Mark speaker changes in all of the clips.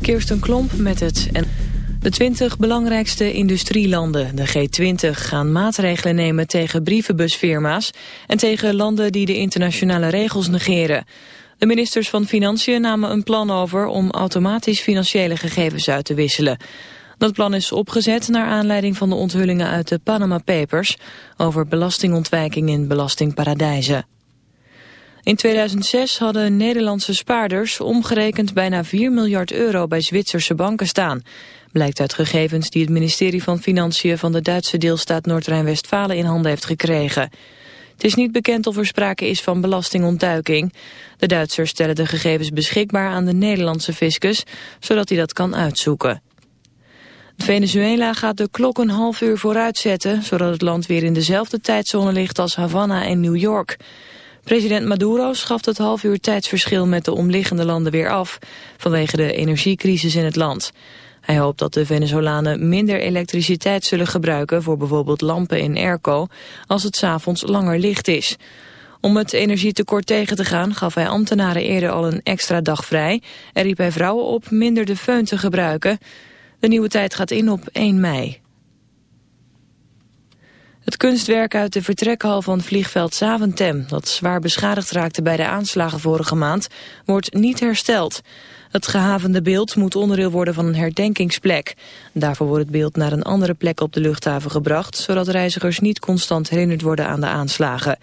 Speaker 1: Kirsten Klomp met het... De 20 belangrijkste industrielanden, de G20, gaan maatregelen nemen tegen brievenbusfirma's en tegen landen die de internationale regels negeren. De ministers van Financiën namen een plan over om automatisch financiële gegevens uit te wisselen. Dat plan is opgezet naar aanleiding van de onthullingen uit de Panama Papers over belastingontwijking in belastingparadijzen. In 2006 hadden Nederlandse spaarders omgerekend bijna 4 miljard euro bij Zwitserse banken staan. Blijkt uit gegevens die het ministerie van Financiën van de Duitse deelstaat Noord-Rijn-Westfalen in handen heeft gekregen. Het is niet bekend of er sprake is van belastingontduiking. De Duitsers stellen de gegevens beschikbaar aan de Nederlandse fiscus, zodat hij dat kan uitzoeken. Venezuela gaat de klok een half uur vooruit zetten, zodat het land weer in dezelfde tijdzone ligt als Havana en New York. President Maduro schaft het half uur tijdsverschil met de omliggende landen weer af, vanwege de energiecrisis in het land. Hij hoopt dat de Venezolanen minder elektriciteit zullen gebruiken voor bijvoorbeeld lampen in airco als het s'avonds langer licht is. Om het energietekort tegen te gaan gaf hij ambtenaren eerder al een extra dag vrij en riep hij vrouwen op minder de föhn te gebruiken. De nieuwe tijd gaat in op 1 mei. Het kunstwerk uit de vertrekhal van vliegveld Zaventem... dat zwaar beschadigd raakte bij de aanslagen vorige maand... wordt niet hersteld. Het gehavende beeld moet onderdeel worden van een herdenkingsplek. Daarvoor wordt het beeld naar een andere plek op de luchthaven gebracht... zodat reizigers niet constant herinnerd worden aan de aanslagen.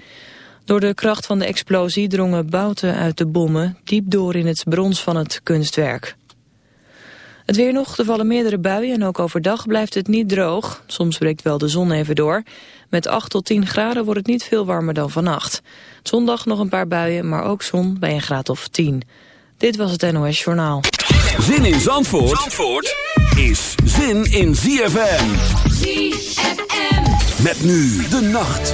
Speaker 1: Door de kracht van de explosie drongen bouten uit de bommen... diep door in het brons van het kunstwerk. Het weer nog, er vallen meerdere buien en ook overdag blijft het niet droog. Soms breekt wel de zon even door. Met 8 tot 10 graden wordt het niet veel warmer dan vannacht. Zondag nog een paar buien, maar ook zon bij een graad of 10. Dit was het NOS Journaal.
Speaker 2: Zin in Zandvoort, Zandvoort is zin in ZFM. ZFM. Met nu de nacht.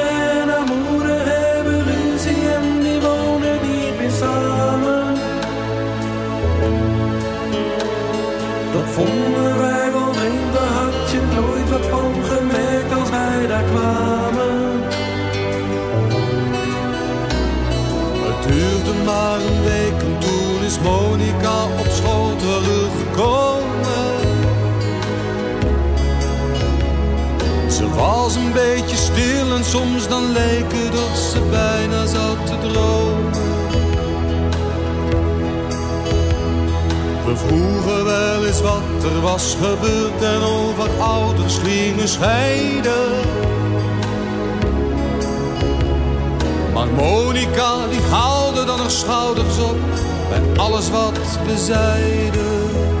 Speaker 3: was een beetje stil en soms dan leek het of ze bijna zat te dromen. We vroegen wel eens wat er was gebeurd en over ouders gingen scheiden. Maar Monica die haalde dan haar schouders op bij alles wat we zeiden.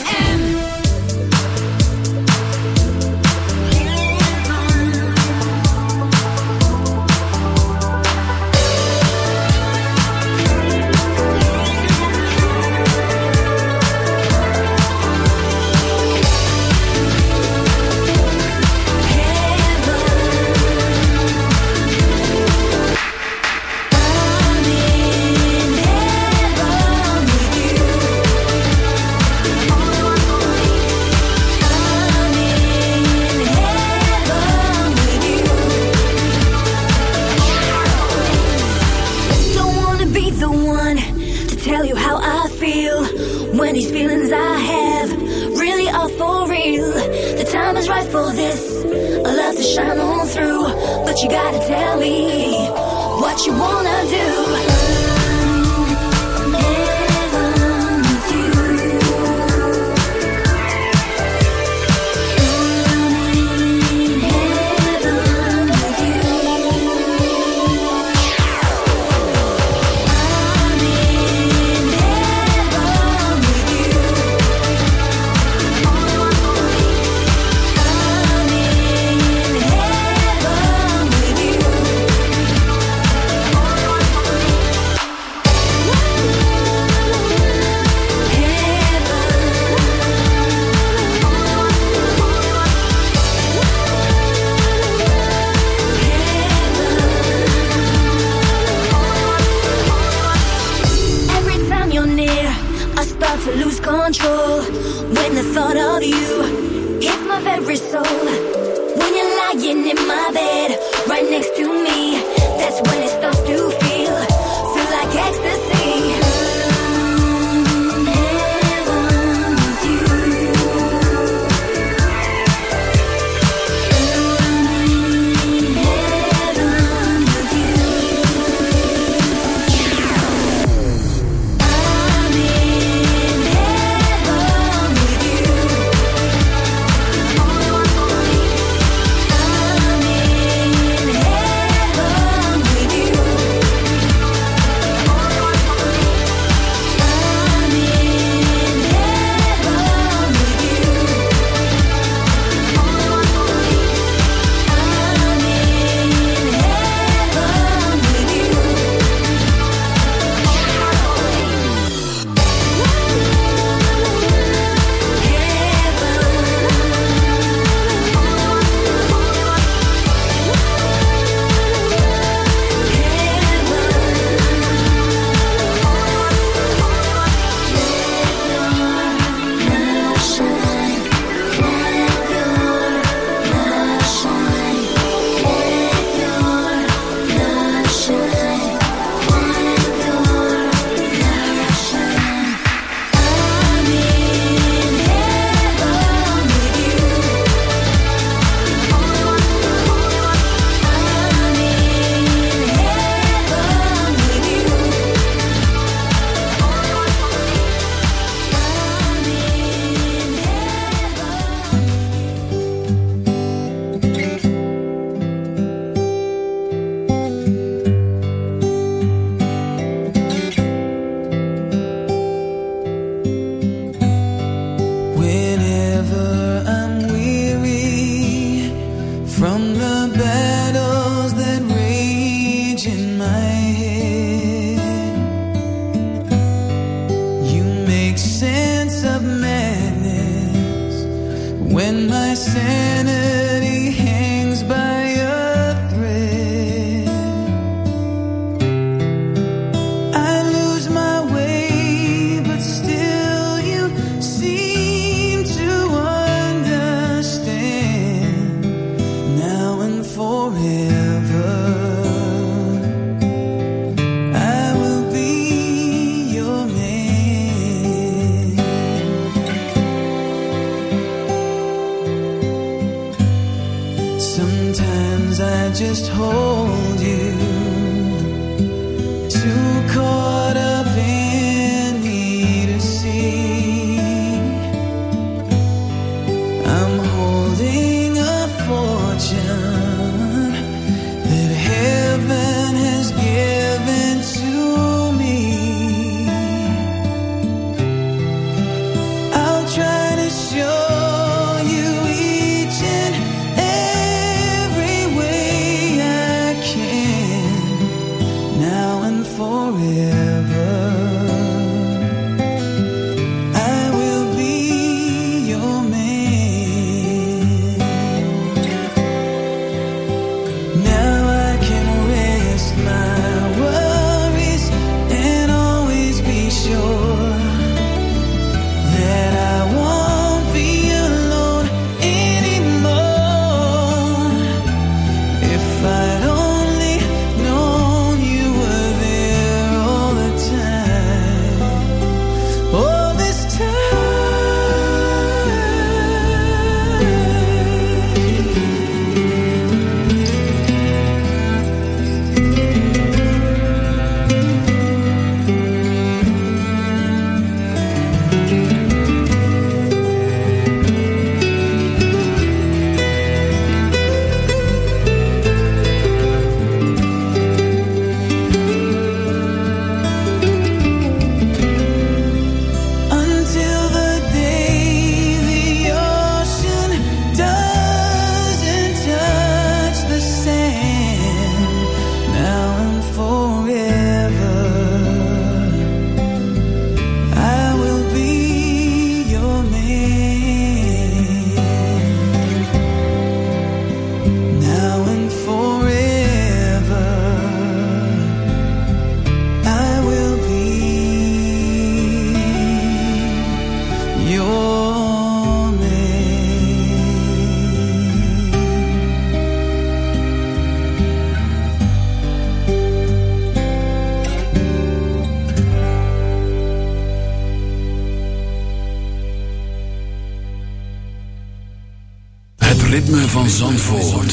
Speaker 4: ritme van Zandvoort.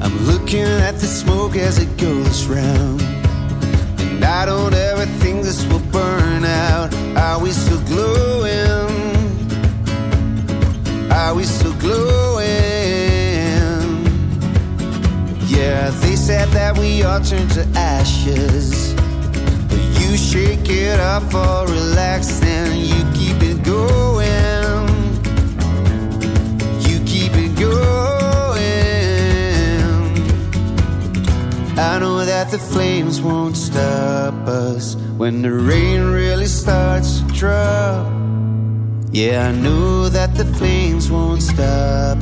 Speaker 5: I'm looking at the smoke as it goes round. And I don't ever think this will burn out. Are we still glowing? Are we still glowing? Yeah, they said that we all turn to ashes. You shake it up for relaxing. You keep it going. You keep it going. I know that the flames won't stop us when the rain really starts to drop. Yeah, I know that the flames won't stop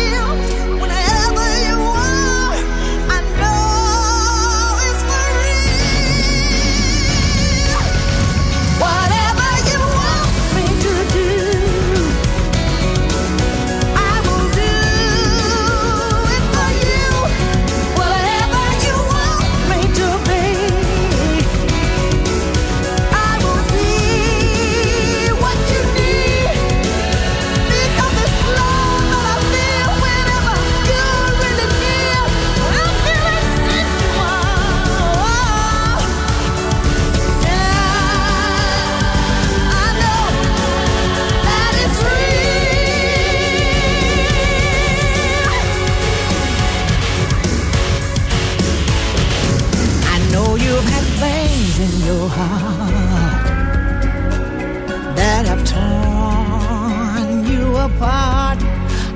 Speaker 6: that I've torn you apart.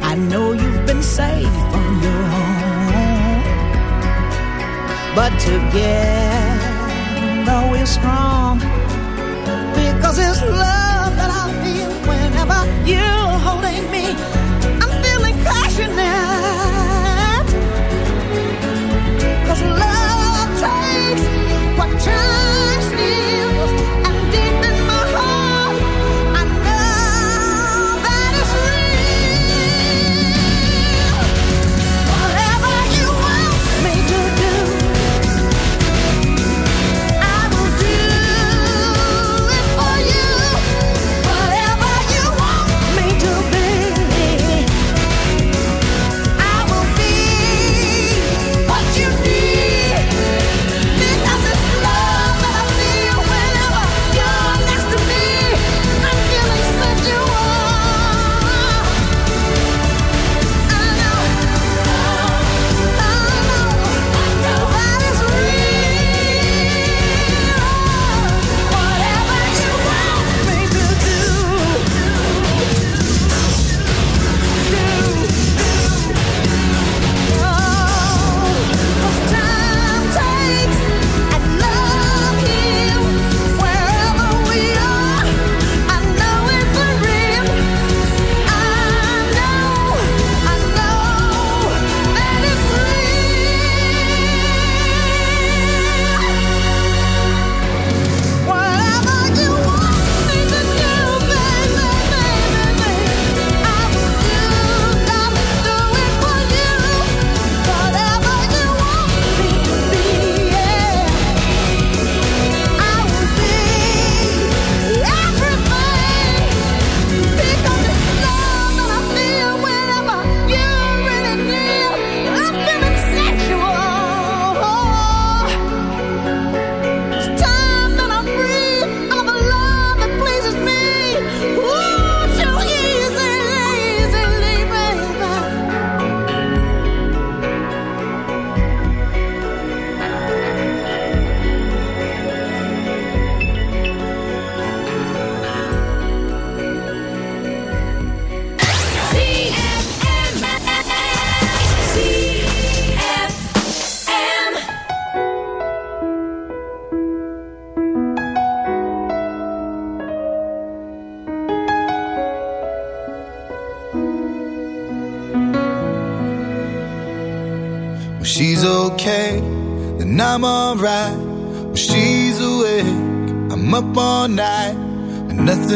Speaker 6: I know you've been safe on your own, but together we're strong because it's love that I feel whenever
Speaker 7: you.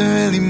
Speaker 7: 在夜里。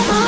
Speaker 4: Oh.